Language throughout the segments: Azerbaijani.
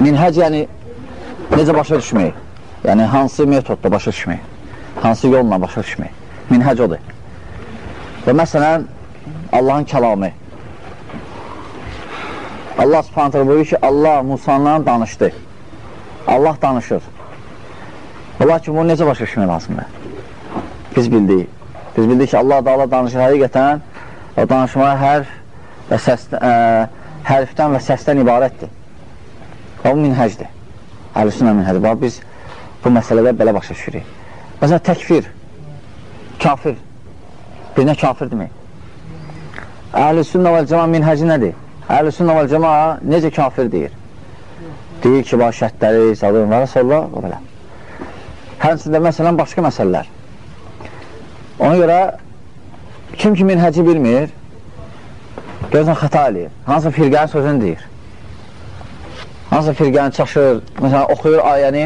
minhəc yəni necə başa düşmək? Yəni hansı metodda başa düşmək? Hansı yolla başa düşmək? Minhəc odur. Və məsələn, Allahın kəlamı. Allah subhanətlə buyur ki, Allah Musanla danışdı. Allah danışır. Lakin bunu necə başa düşmək lazımdır? Biz bildik. Biz bildik ki, Allah da Allah danışır həqiqətən o danışma hərf və səs, ə, hərfdən və səsdən ibarətdir. Və bu minhəcdir. Əhlüsünə minhəcdir. Bax, biz bu məsələdə belə başa düşürük. Məsələn, təkfir, kafir, birinə kafir demək. Əhlüsünnə vəl cəma minhəci nədir? Əhlüsünnə vəl cəma necə kafir deyir? Deyir ki, bax, şəhətləri, sadın və rəsallah, o belə. Həmsində, məsələn, başqa məsələlər. Ona görə, kim ki minhəci bilmir, görürsən, xəta eləyir. Hansın firqənin sözünü deyir. Hansın firqəni çaşır, məsələn, oxuyur ayəni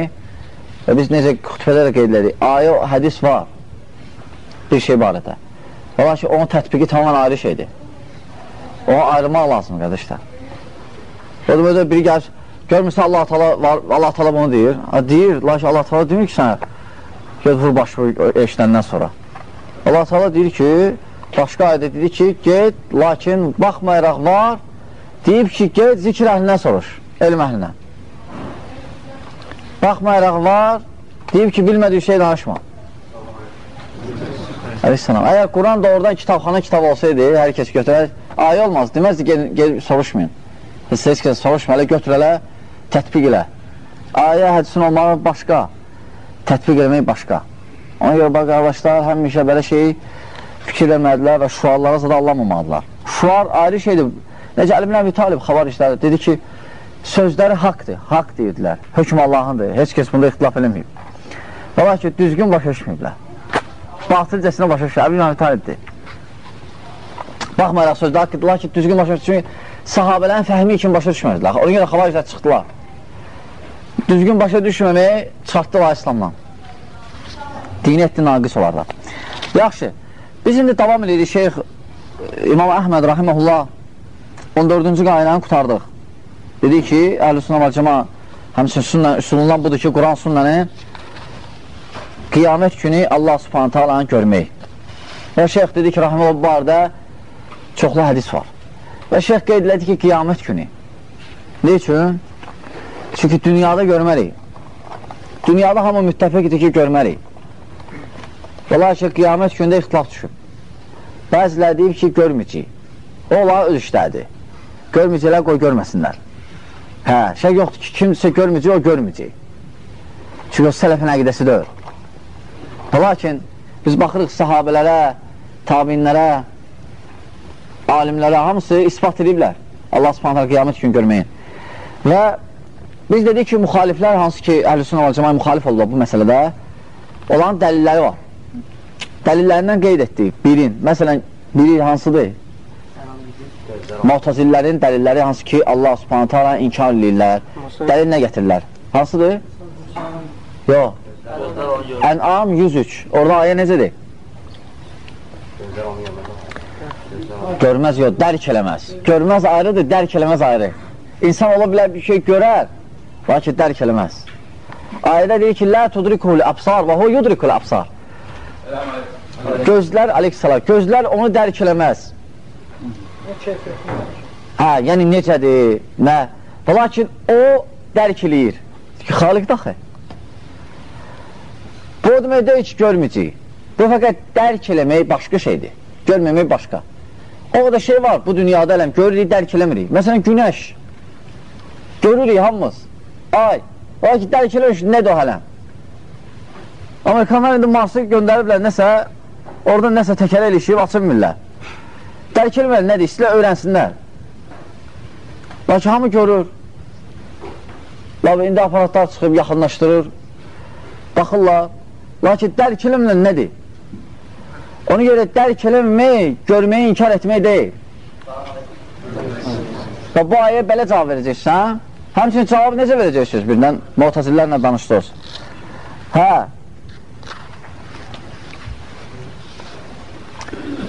və biz necə xütbədə də qeyd edirik. Ayə, hədis var bir şey barədə. Ola ki, onun tətbiqi tamamen ayrı şeydir. Onu ayrılmaq lazım, qardaşlar. O da böyle biri gəlir, görmürsə Allah Taala var, Allah Taala bunu deyir. Ha, deyir, lakin Allah Taala demir ki, sənə göz vur başı eşidəndən sonra. Allah Taala deyir ki, başqa ayədə dedi ki, get, lakin baxmayaraq var, deyib ki, get, zikr əhlindən soruş, elm əhlindən. Baxmayaraq var, deyib ki, bilmədiyi şey danışma. Əleyhisselam. Əgər Quran da oradan kitabxana kitab olsaydı, hər kəs götürər, ayə olmaz, deməzdi, gel, gel soruşmayın. Heç, heç kəs soruşma, elə götür elə, tətbiq elə. Ayə hədisin olmağı başqa, tətbiq eləmək başqa. Ona görə, bax, qardaşlar, həmişə belə şey fikirləmədilər və şuarlara zada anlamamadılar. Şuar ayrı şeydir. Necə Əli bin Əbi Talib xabar işlədi, dedi ki, sözləri haqdır, haqq deyirdilər, hökm Allahındır, heç kəs bunda ixtilaf eləməyib. Və lakin düzgün başa düşməyiblər. Batılcəsinə başa düşməyib, Əli bin Əbi Talibdir. Baxmayaraq sözdə haqqdır, lakin düzgün başa düşməyib, sahabələrin fəhmi kimi başa düşmədilər. Ona görə xabar işlə çıxdılar. Düzgün başa düşməməyi çıxartdılar İslamdan. Dini etdi naqis olarlar. Yaxşı, biz indi davam edirik Şeyx İmam Əhməd Rahiməhullah 14-cü qaynanı qutardıq. Dedi ki, əhl-i və cəma həmçin sünnə üsulundan budur ki, Quran sünnəni qiyamət günü Allah subhanətə alanı görmək. Və şeyx dedi ki, Rahiməhullah bu barədə çoxlu hədis var. Və şeyx qeyd elədi ki, qiyamət günü. Ne üçün? Çünki dünyada görməliyik. Dünyada hamı müttəfiqdir ki, görməliyik. Və lakin qiyamət gündə ixtilaf düşüb. Bəzilər deyib ki, görməyəcək. O, Allah öz işlədir. Görməyəcəklər, qoy görməsinlər. Hə, şey yoxdur ki, kimsə görməyəcək, o görməyəcək. Çünki o sələfin əqidəsi deyil. Lakin biz baxırıq sahabələrə, tabinlərə, alimlərə, hamısı ispat ediblər. Allah subhanətlə qiyamət gün görməyin. Və biz dedik ki, müxaliflər, hansı ki, əhlüsün olacaqmaya müxalif olurlar bu məsələdə, olan dəlilləri var. Dəlillərindən qeyd etdik. Birin, məsələn, biri hansıdır? Muhtazillərin dəlilləri hansı ki, Allah subhanətə ala inkar edirlər. Dəlil nə gətirirlər? Hansıdır? Yox. Ən-am 103. Orada ayə necədir? Görməz, yox, dərk eləməz. Görməz ayrıdır, dərk eləməz ayrı. İnsan ola bilər bir şey görər, lakin dərk eləməz. Ayədə deyir ki, Lə tudrikul absar və hu yudrikul absar. Gözlər, aleyhissalam, gözlər onu dərk eləməz. Hə, yəni necədir, nə? Və lakin o dərk eləyir. Ki, xaliq daxı. Bu demək deyil ki, görməyəcək. Bu fəqət dərk eləmək başqa şeydir. Görməmək başqa. O da şey var, bu dünyada ələm, görürük, dərk eləmirik. Məsələn, günəş. Görürük hamımız. Ay. O ki, dərk eləmirik, nədir o hələm? Amerikanlar indi Marsı göndəriblər nəsə, orada nəsə təkərə ilişib, açınmırlar. Dərk eləmirlər, nədir? İstilə öyrənsinlər. Lakin hamı görür. Lakin indi aparatlar çıxıb, yaxınlaşdırır. Baxırlar. Lakin dərk eləmirlər, nədir? Ona görə dərk eləmək, görməyi inkar etmək deyil. Və bu ayə belə cavab verəcəksən. Həmçinin cavabı necə verəcəksiniz birindən? Muhtazillərlə danışdınız. Hə.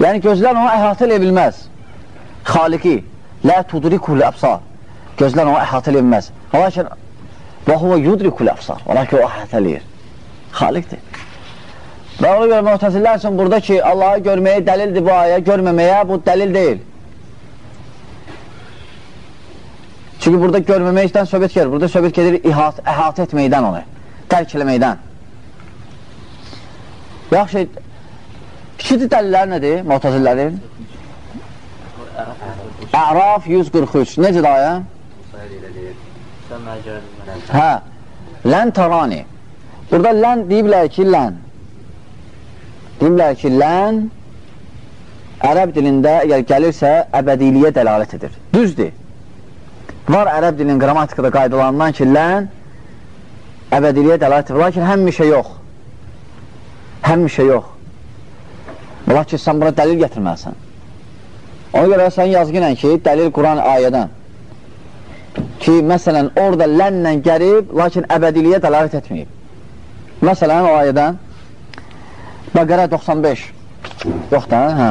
Yəni gözlər onu əhatə eləyə bilməz. Xaliki, lə tudrikul əbsar. Gözlər onu əhatə eləyə bilməz. Lakin Və huvə yudrikul əfsar. Ola ki, o əhətəliyir. Xaliqdir. Və ona görə mühtəzillər üçün burada ki, Allahı görməyə dəlildir bu ayə, görməməyə bu dəlil deyil. Çünki burada görməməkdən söhbət gedir. Burada söhbət gedir ihat, əhatə etməkdən onu, tərk eləməkdən. Yaxşı, ikinci dəlillər nədir mühtəzillərin? Əraf 143. Necə də ayə? Hə, lən tarani. Burada lən deyiblər ki, lən. Deyiblər ki, lən ərəb dilində əgər gəlirsə, əbədiliyə dəlalət edir. Düzdür. Var ərəb dilinin qrammatikada qaydalarından ki, lən əbədiliyə dəlalət edir. Lakin həmişə yox. Həmişə yox. Lakin sən buna dəlil gətirməlisən. Ona görə sən yazgınən ki, dəlil Quran ayədən ki, məsələn, orada lənlə gəlib, lakin əbədiliyə dəlalət etməyib. Məsələn, o ayədən Bəqərə 95 yox da, hə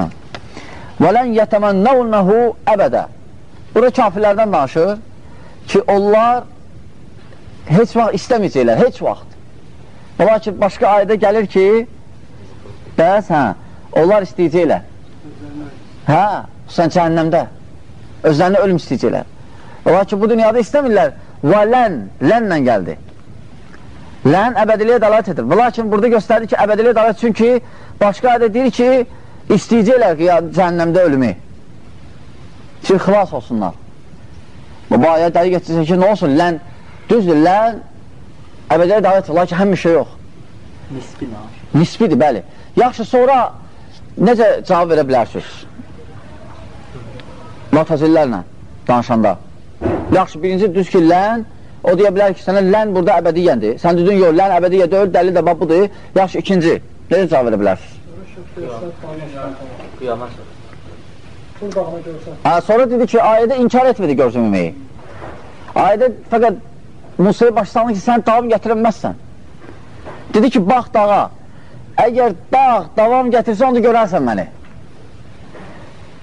Və lən yətəmənnəvnəhu əbədə Burada kafirlərdən danışır ki, onlar heç vaxt istəməyəcəklər, heç vaxt. Lakin başqa ayda gəlir ki, bəs, hə, onlar istəyəcəklər. Hə, xüsusən cəhənnəmdə. Özlərinə ölüm istəyəcəklər. Lakin bu dünyada istəmirlər. Və lən, lənlə gəldi. Lən əbədiliyə dalat edir. Lakin burada göstərir ki, əbədiliyə dalat çünki başqa ayda deyir ki, istəyəcəklər ki, ya, cəhənnəmdə ölümü ki, xilas olsunlar. Bu ayə dəli getirsin ki, nə olsun, lən, düzdür, lən əbədəyə davet edir, lakin həmişə yox. Nisbi? Nisbidir, bəli. Yaxşı, sonra necə cavab verə bilərsiniz? Matazillərlə danışanda. Yaxşı, birinci düz ki, lən, o deyə bilər ki, sənə lən burada əbədiyyəndir. Sən dedin, yox, lən əbədiyyə deyil, dəlil də budur. Yaxşı, ikinci, necə cavab verə bilərsiniz? Hə, sonra dedi ki, ayədə inkar etmədi gözləməməyi. Ayədə fəqət Musaya başlandı ki, sən davam gətirənməzsən. Dedi ki, bax dağa, əgər dağ davam gətirsə, onu görərsən məni.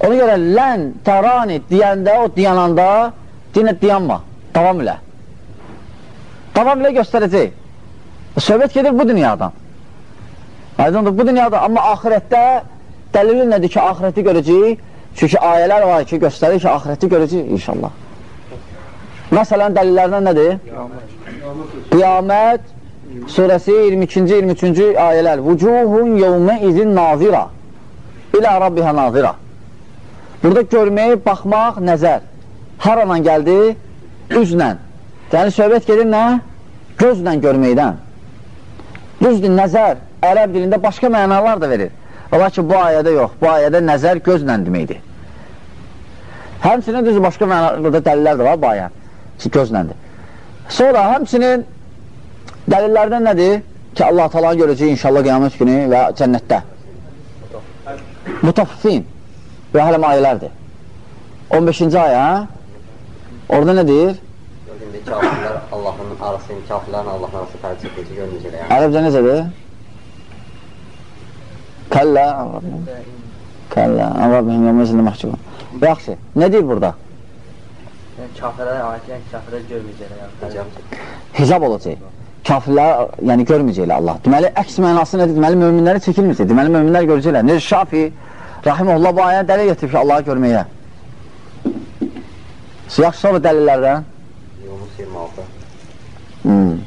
Ona görə lən, tərani deyəndə, o dayananda, dinə dayanma, davam ilə. Davam ilə göstərəcək. Söhbət gedir bu dünyadan. Aydındır, bu dünyada, amma ahirətdə dəlili nədir ki, ahirəti görəcəyik? Çünki ayələr var ki, göstərir ki, ahirəti görəcək inşallah. Məsələn, dəlillərdən nədir? Qiyamət surəsi 22-ci, 23-cü ayələr. Vücuhun yevmə izin nazira ilə Rabbihə nazira. Burada görmək, baxmaq, nəzər. Hər anan gəldi? Üzlə. Yəni, söhbət gedir nə? Gözlə görməkdən. Düzdür, nəzər ərəb dilində başqa mənalar da verir. Ola ki, bu ayədə yox. Bu ayədə nəzər gözlə deməkdir. Həmçinin düzdür, başqa mənada dəlillər də var bu ayə ki, gözləndir. Sonra həmçinin dəlillərdən nədir? Ki, Allah talanı görəcək inşallah qiyamət günü və cənnətdə. Mutaffin və hələm ayələrdir. 15-ci ayə, orada nə deyir? İndi kafirlər Allahın arası, kafirlərin Allahın arası fərq çəkəcək, görməyəcəklər. Yəni. Ərəbcə necədir? Kəllə, kəllə, Rabbihim yəməzində məhcubun. Yaxşı, nə deyir burada? Yəni kafirlərə aid, yəni kafirlər görməyəcəklər. Yəni. Hicab olacaq. Kafirlər, yəni görməyəcəklər Allah. Deməli, əks mənası nədir? Deməli, möminləri çəkilməyəcək. Deməli, möminlər görəcəklər. Necə Şafi, Rahimullah bu ayəni dəlil getirib ki, Allahı görməyə. Yaxşı, sonra dəlillərdən? Yunus 26. Hmm.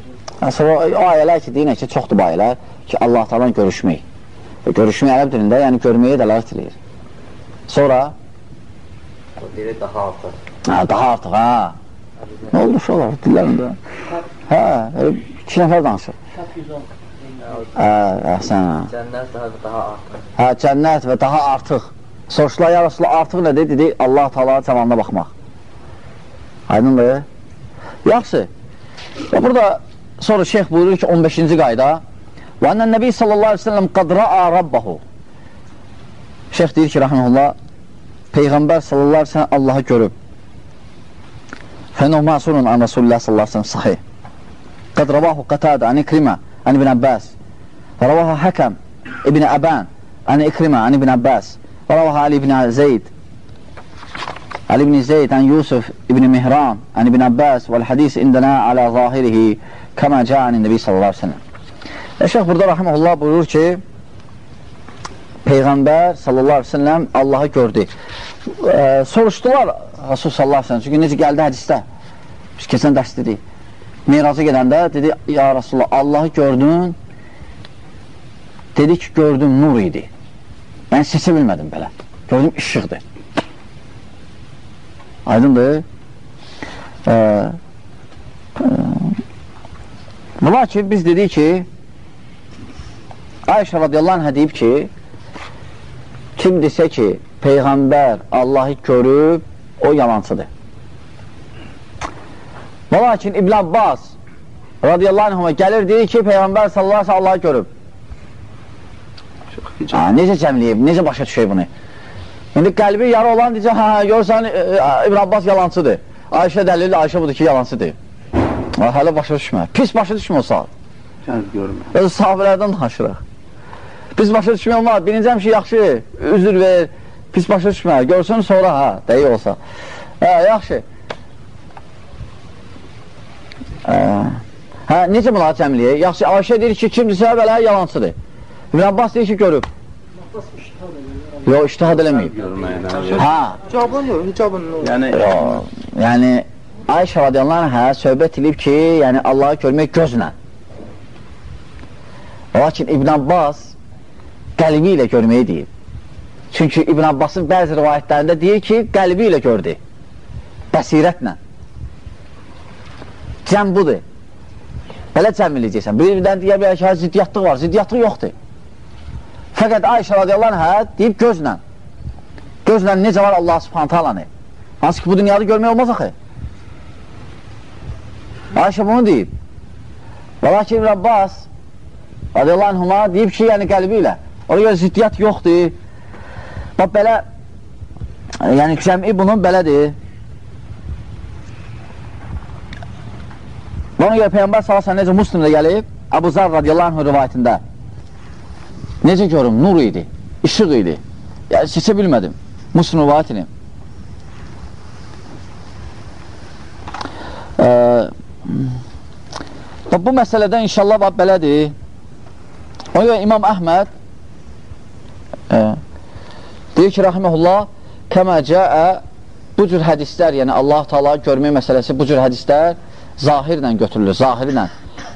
Sonra o ayələr ki, deyinək ki, çoxdur bu ayələr ki, Allah talan görüşmək. E, görüşmək ərəb dilində, yəni görməyə dəlalət edir. Sonra? O deyir daha artıq. Hə, daha artıq, hə. Nə oldu uşaqlar dillərində? Hə, elə iki nəfər danışır. Hə, əhsən. Cənnət daha, daha artıq. Hə, cənnət və daha artıq. Soruşlar, ya Rasulullah, artıq nədir? Dedi, Allah Teala cəmanına baxmaq. Aydındır. Yaxşı. Və burada sonra şeyx buyurur ki, 15-ci qayda Və ənnən Nəbi sallallahu aleyhi ve sellem qad ra'a rabbahu Şeyx deyir ki, rəhməlullah Peyğəmbər sallallahu aleyhi ve sellem Allahı görüb. Fənəhu məsurun an Rasulullah sallallahu aleyhi ve sellem sahih. Qad ravahu qatadə an ikrimə an ibn Abbas. Ravahu həkəm ibn Əbən an ikrimə an ibn Abbas. Ravahu Ali ibn Zeyd Ali ibn Zeyd an Yusuf ibn Mihran an ibn Abbas vel hadis indana ala zahirihi kama ca'anin nebi sallallahu aleyhi ve sellem. E, Şeyh burada rahimehullah buyurur ki Peyğəmbər sallallahu aleyhi ve sellem Allahı gördü. E, soruşdular Rasul sallallahu aleyhi ve sellem. Çünki necə gəldi hədisdə? Biz keçən dərs dedik. Miraca gedəndə dedi, ya Rasulullah Allahı gördün. Dedi ki, gördüm nur idi. Mən seçə bilmədim belə. Gördüm işıqdır. Aydındır. Ee, e, lakin biz dedik ki Ayşə radiyallahu anh deyib ki kim desə ki Peyğəmbər Allahı görüb o yalancıdır. Və lakin İbn Abbas radiyallahu anh gəlir deyir ki Peyğəmbər sallallahu Allahı görüb. Ha, necə cəmləyib, necə başa düşək bunu? İndi qəlbi yarı olan deyəcək, hə, görsən e, e, İbn Abbas yalancıdır. Ayşə dəlil, Ayşə budur ki, yalancıdır. Ha, hələ başa düşmə. Pis başa düşmə o saat. Gəl görmə. Öz sahabələrdən danışırıq. Pis başa düşmə olmaz. Birinci həmişə yaxşı, üzr ver, pis başa düşmə. Görsün sonra, hə, dəyi olsa. Hə, yaxşı. Hə necə bunları cəmləyək? Yaxşı, Ayşə deyir ki, kimdirsə belə yalancıdır. İbn Abbas deyir ki, görüb. Yox, iştihad eləməyib. Hə, Hicabın yox, hicabın yox. Yəni yox. Yəni, Ayşə radiyallahu anhə söhbət edib ki, yəni Allahı görmək gözlə. Lakin İbn Abbas qəlbi ilə görməyi deyib. Çünki İbn Abbasın bəzi rivayətlərində deyir ki, qəlbi ilə gördü. Bəsirətlə. Cəm budur. Belə cəm eləyəcəksən. Bir-birdən deyə bilər ki, hə, ziddiyyətlıq var. Ziddiyyətlıq yoxdur. Fəqət Ayşə radiyallahu anhə deyib gözlə. Gözlə necə var Allah subhanətə alanı. Hansı ki, bu dünyada görmək olmaz axı. Ayşə bunu deyib. Və lakin İbn Abbas radiyallahu anhuma deyib ki, yəni qəlbi ilə. Ona görə ziddiyyət yoxdur. Bax, belə, yəni cəmi bunun belədir. Ona görə Peyyambər salasa necə Müslimdə gəlib, Əbu Zar radiyallahu anh rivayətində necə görüm, nur idi, işıq idi. Yəni, seçə bilmədim. Müslim rivayətini. Ee, bu məsələdə inşallah bax, belədir. Ona görə İmam Əhməd e, deyir ki, rahiməhullah kəmə cəə bu cür hədislər, yəni Allah Taala görmək məsələsi bu cür hədislər zahirlə götürülür, zahirlə.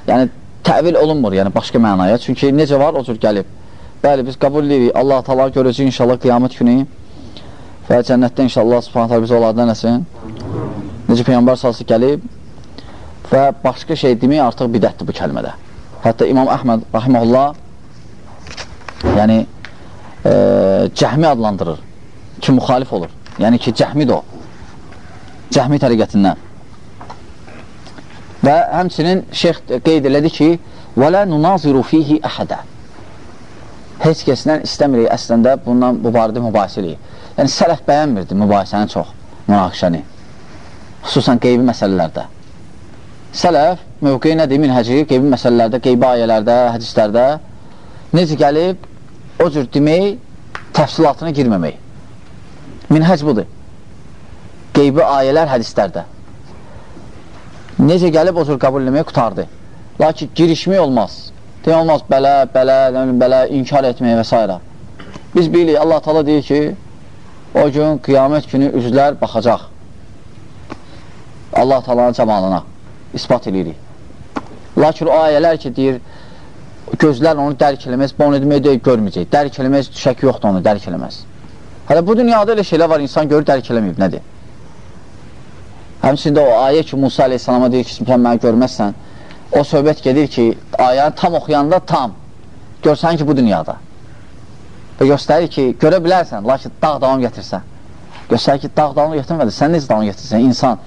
Yəni təvil olunmur, yəni başqa mənaya. Çünki necə var, o cür gəlib. Bəli, biz qəbul edirik. Allah Taala görəcək inşallah qiyamət günü və cənnətdə inşallah Subhanahu taala bizi onlardan eləsin. Necə peyğəmbər sallallahu gəlib və başqa şey demək artıq bidətdir bu kəlmədə. Hətta İmam Əhməd rahimehullah yəni e, cəhmi adlandırır ki, müxalif olur. Yəni ki, cəhmid o. Cəhmi təriqətindən. Və həmçinin şeyx qeyd elədi ki, وَلَا نُنَازِرُ فِيهِ أَحَدًا Heç kəsdən istəmirik əslində bundan bu barədə mübahisə eləyir. Yəni, sələf bəyənmirdi mübahisəni çox, münaqişəni. Xüsusən qeybi məsələlərdə. Sələf mövqeyi nədir? Minhəci qeybi məsələlərdə, qeybi ayələrdə, hədislərdə necə gəlib o cür demək, təfsilatına girməmək. Minhəc budur. Qeybi ayələr hədislərdə. Necə gəlib o cür qəbul eləməyə qutardı. Lakin girişmək olmaz. Deyək olmaz, belə, belə, belə, inkar etməyə və s. Biz bilirik, Allah tala deyir ki, o gün qiyamət günü üzlər baxacaq. Allah talanın cəmalına ispat edirik. Lakin o ayələr ki, deyir, gözlər onu dərk eləməz, bu onu demək deyil, görməyəcək. Dərk eləməz, şək yoxdur onu, dərk eləməz. Hələ bu dünyada elə şeylər var, insan görür, dərk eləməyib, nədir? Həmçində o ayə ki, Musa aleyhissalama deyir ki, sən məni görməzsən, o söhbət gedir ki, ayəni tam oxuyanda tam, görsən ki, bu dünyada. Və göstərir ki, görə bilərsən, lakin dağ davam gətirsən. Göstərir ki, dağ davam gətirmədi, sən necə davam gətirsən, insan.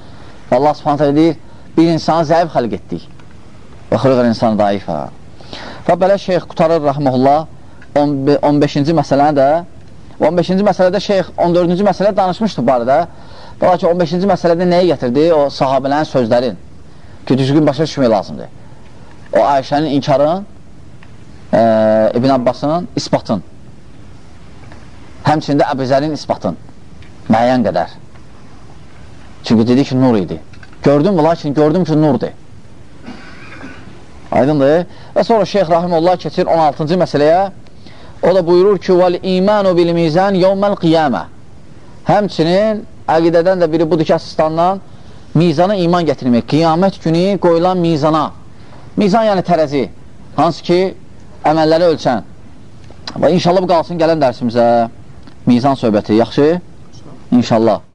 Və Allah subhanətə deyir, bir insanı zəif xəlq etdik. Və xırqır insanı daif. Və belə şeyx qutarır, rəhməhullah, 15-ci məsələni də 15-ci məsələdə şeyx 14-cü məsələ danışmışdı barədə. Bala ki, 15-ci məsələdə nəyə gətirdi? O sahabələrin sözlərin ki, düzgün başa düşmək lazımdır. O Ayşənin inkarın, e, İbn Abbasın isbatın, həmçində Əbizəlin isbatın müəyyən qədər. Çünki dedi ki, nur idi. Gördüm, lakin gördüm ki, nurdur. Aydındır. Və sonra Şeyx Rahimullah keçir 16-cı məsələyə. O da buyurur ki, "Vel imanu bil mizan yawmal qiyamah." Həmçinin əqidədən də biri budur ki, əsaslandan mizana iman gətirmək. Qiyamət günü qoyulan mizana. Mizan yəni tərəzi. Hansı ki, əməlləri ölçən. Və inşallah bu qalsın gələn dərsimizə. Mizan söhbəti. Yaxşı? İnşallah.